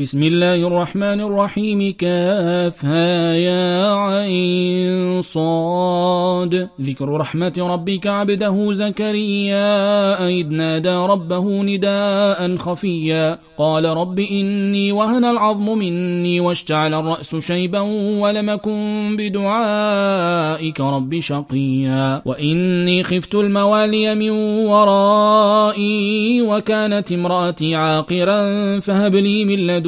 بسم الله الرحمن الرحيم. كافها يا عين صاد. ذكر رحمة ربك عبده زكريا. إذ نادى ربه نداء خفيا. قال رب إني وهن العظم مني واشتعل الرأس شيبا ولم أكن بدعائك رب شقيا. وإني خفت الموالي من ورائي وكانت امرأتي عاقرا فهب لي من لدن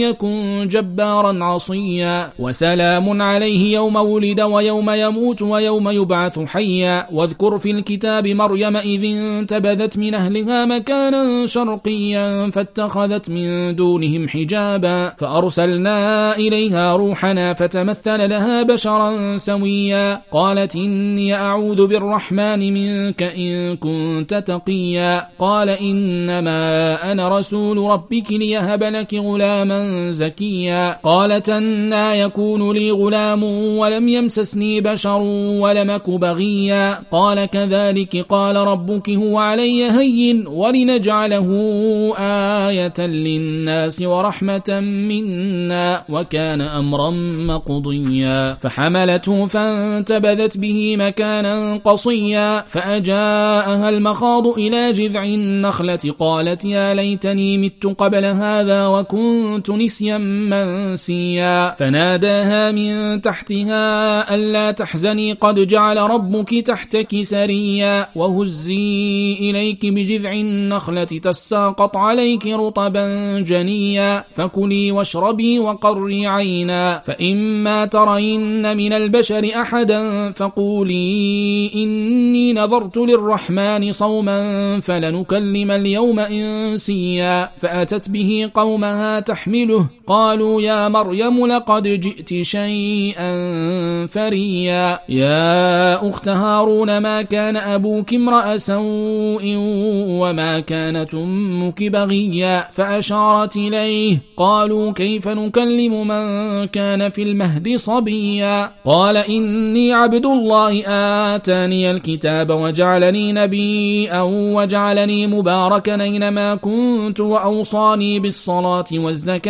يكن جبارا عصيا. وسلام عليه يوم ولد ويوم يموت ويوم يبعث حيا. واذكر في الكتاب مريم إذ انتبذت من أهلها مكانا شرقيا فاتخذت من دونهم حجابا. فأرسلنا إليها روحنا فتمثل لها بشرا سويا. قالت إني أعوذ بالرحمن منك إن كنت تقيا. قال إنما أنا رسول ربك ليهب لك غلاما زكيا. قالت أنا يكون لي غلام ولم يمسسني بشر ولمك بغيا. قال كذلك قال ربك هو علي هين ولنجعله آية للناس ورحمة منا وكان أمرا مقضيا. فحملته فانتبذت به مكانا قصيا. فأجاءها المخاض إلى جذع النخلة. قالت يا ليتني مت قبل هذا وكنت نسيا منسيا. فناداها من تحتها ألا تحزني قد جعل ربك تحتك سريا. وهزي إليك بجذع النخلة تساقط عليك رطبا جنيا. فكلي واشربي وقري عينا. فإما ترين من البشر أحدا فقولي إني نظرت للرحمن صوما فلنكلم اليوم إنسيا. فأتت به قومها تحمله قبيله قالوا يا مريم لقد جئت شيئا فريا. يا أخت هارون ما كان أبوك امرأ سوء وما كانت أمك بغيا؟ فأشارت إليه قالوا كيف نكلم من كان في المهد صبيا؟ قال إني عبد الله آتاني الكتاب وجعلني نبيا وجعلني مباركا أينما كنت وأوصاني بالصلاة والزكاة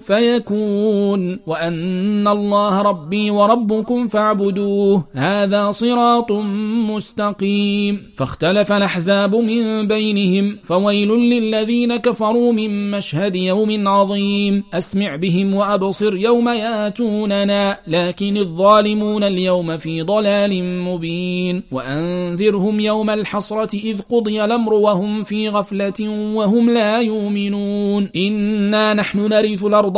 فيكون وأن الله ربي وربكم ربكم فاعبدوه. هذا صراط مستقيم. فاختلف الأحزاب من بينهم فويل للذين كفروا من مشهد يوم عظيم. أسمع بهم وأبصر يوم ياتوننا لكن الظالمون اليوم في ضلال مبين. وأنذرهم يوم الحصرة إذ قضي الأمر وهم في غفلة وهم لا يؤمنون. إنا نحن نرث الأرض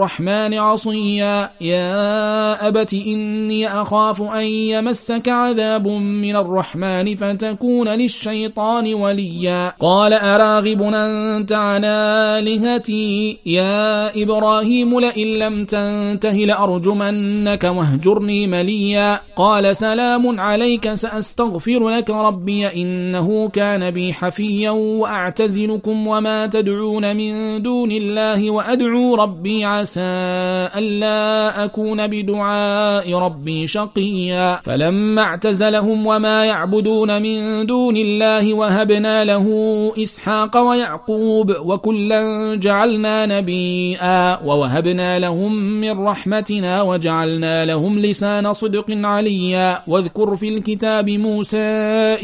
للرحمن عصيا. يا أبت إني أخاف أن يمسك عذاب من الرحمن فتكون للشيطان وليا. قال أراغب أنت عن آلهتي؟ يا إبراهيم لئن لم تنته لأرجمنك واهجرني مليا. قال سلام عليك سأستغفر لك ربي إنه كان بي حفيا وأعتزلكم وما تدعون من دون الله وأدعو ربي عسى ألا أكون بدعاء ربي شقيا. فلما اعتزلهم وما يعبدون من دون الله وهبنا له إسحاق ويعقوب وكلا جعلنا نبيئا. ووهبنا لهم من رحمتنا وجعلنا لهم لسان صدق عليا. واذكر في الكتاب موسى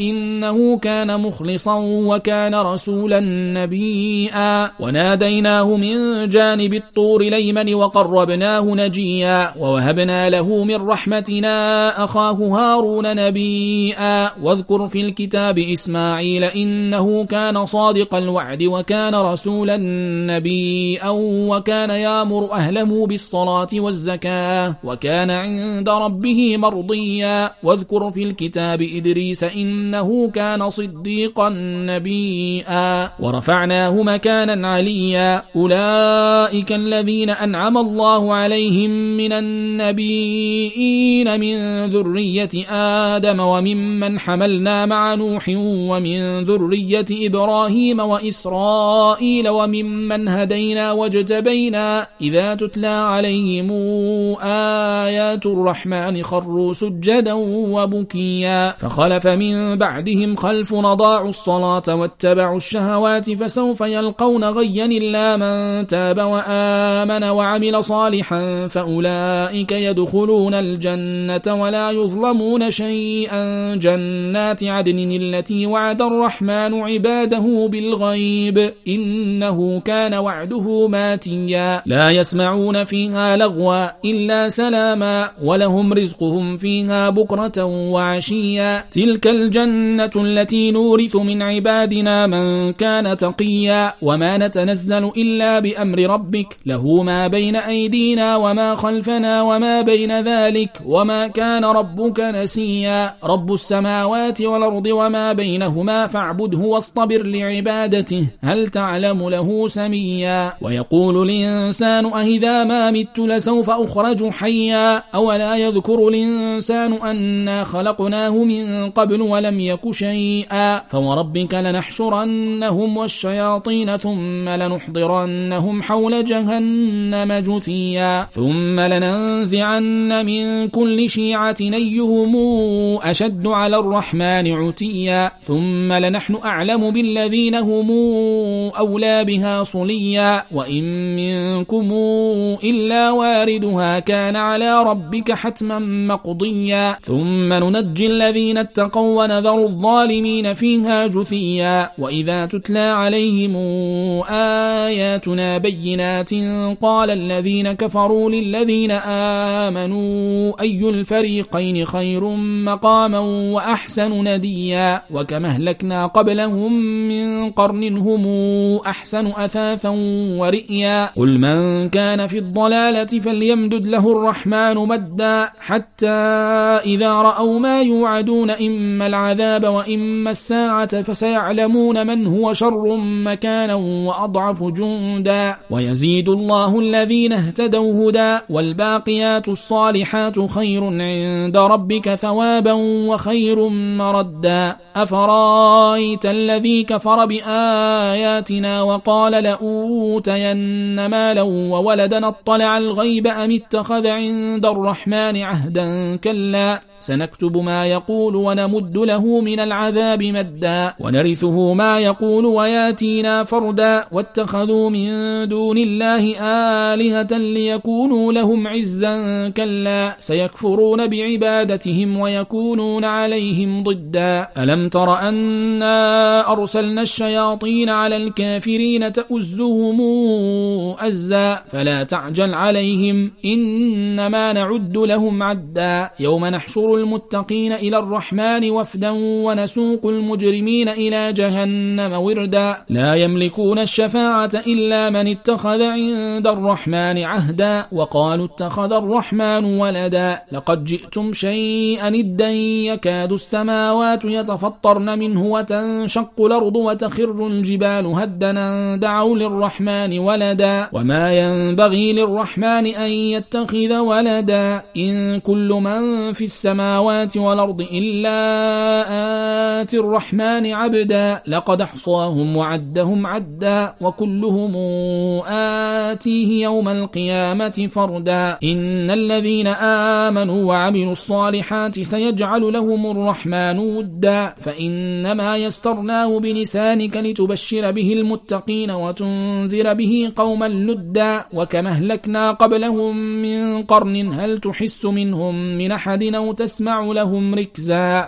إنه كان مخلصا وكان رسولا نبيئا. وناديناه من جانب الطور ليمن وقربناه نجيا ووهبنا له من رحمتنا أخاه هارون نبيئا واذكر في الكتاب إسماعيل إنه كان صادق الوعد وكان رسولا نبيئا وكان يامر أهله بالصلاة والزكاة وكان عند ربه مرضيا. واذكر في الكتاب إدريس إنه كان صديقا نبيئا ورفعناه مكانا عليا. أولئك الذين أنعم الله عليهم من النبيين من ذرية آدم وممن حملنا مع نوح ومن ذرية إبراهيم وإسرائيل وممن هدينا واجتبينا إذا تتلى عليهم آيات الرحمن خروا سجدا وبكيا فخلف من بعدهم خلف نضاعوا الصلاة واتبعوا الشهوات فسوف يلقون غيا إلا من تاب وآمن وعمل صالحا فأولئك يدخلون الجنة ولا يظلمون شيئا. جنات عدن التي وعد الرحمن عباده بالغيب إنه كان وعده ماتيا. لا يسمعون فيها لغوا إلا سلاما ولهم رزقهم فيها بكرة وعشيا. تلك الجنة التي نورث من عبادنا من كان تقيا. وما نتنزل إلا بأمر ربك له ما بين أيدينا وما خلفنا وما بين ذلك وما كان ربك نسيا. رب السماوات والأرض وما بينهما فاعبده واصطبر لعبادته هل تعلم له سميا؟ ويقول الإنسان أهذا ما مت لسوف أخرج حيا. أولا يذكر الإنسان أنا خلقناه من قبل ولم يك شيئا. فوربك لنحشرنهم والشياطين ثم لنحضرنهم حول جهنم. جثيا. ثم لننزعن من كل شيعة نيهم أشد على الرحمن عتيا. ثم لنحن أعلم بالذين هم أولى بها صليا. وإن منكم إلا واردها كان على ربك حتما مقضيا. ثم ننجي الذين اتقوا ونذر الظالمين فيها جثيا. وإذا تتلى عليهم آياتنا بينات قال الذين كفروا للذين آمنوا أي الفريقين خير مقاما وأحسن نديا؟ وكما أهلكنا قبلهم من قرن هم أحسن أثاثا ورئيا. قل من كان في الضلالة فليمدد له الرحمن مدا حتى إذا رأوا ما يوعدون إما العذاب وإما الساعة فسيعلمون من هو شر مكانا وأضعف جندا. ويزيد الله الذين اهتدوا هدى والباقيات الصالحات خير عند ربك ثوابا وخير مردا. أفرأيت الذي كفر بآياتنا وقال لأوتين مالا وولدا اطلع الغيب أم اتخذ عند الرحمن عهدا؟ كلا. سنكتب ما يقول ونمد له من العذاب مدا. ونرثه ما يقول وياتينا فردا. واتخذوا من دون الله آلهة ليكونوا لهم عزا كلا سيكفرون بعبادتهم ويكونون عليهم ضدا. ألم تر أنا أرسلنا الشياطين على الكافرين تؤزهم أزا؟ فلا تعجل عليهم إنما نعد لهم عدا. يوم نحشر المتقين إلى الرحمن وفدا ونسوق المجرمين إلى جهنم وردا. لا يملكون الشفاعة إلا من اتخذ عند الرحمن عهدا وقالوا اتخذ الرحمن ولدا لقد جئتم شيئا إدا يكاد السماوات يتفطرن منه وتنشق الأرض وتخر الجبال هدنا دعوا للرحمن ولدا وما ينبغي للرحمن أن يتخذ ولدا إن كل من في السماوات والأرض إلا آتي الرحمن عبدا لقد أحصاهم وعدهم عدا وكلهم آتيه يوم القيامة فردا. إن الذين آمنوا وعملوا الصالحات سيجعل لهم الرحمن ودا. فإنما يسترناه بلسانك لتبشر به المتقين وتنذر به قوما لدا. وكما أهلكنا قبلهم من قرن هل تحس منهم من أحد أو تسمع لهم ركزا؟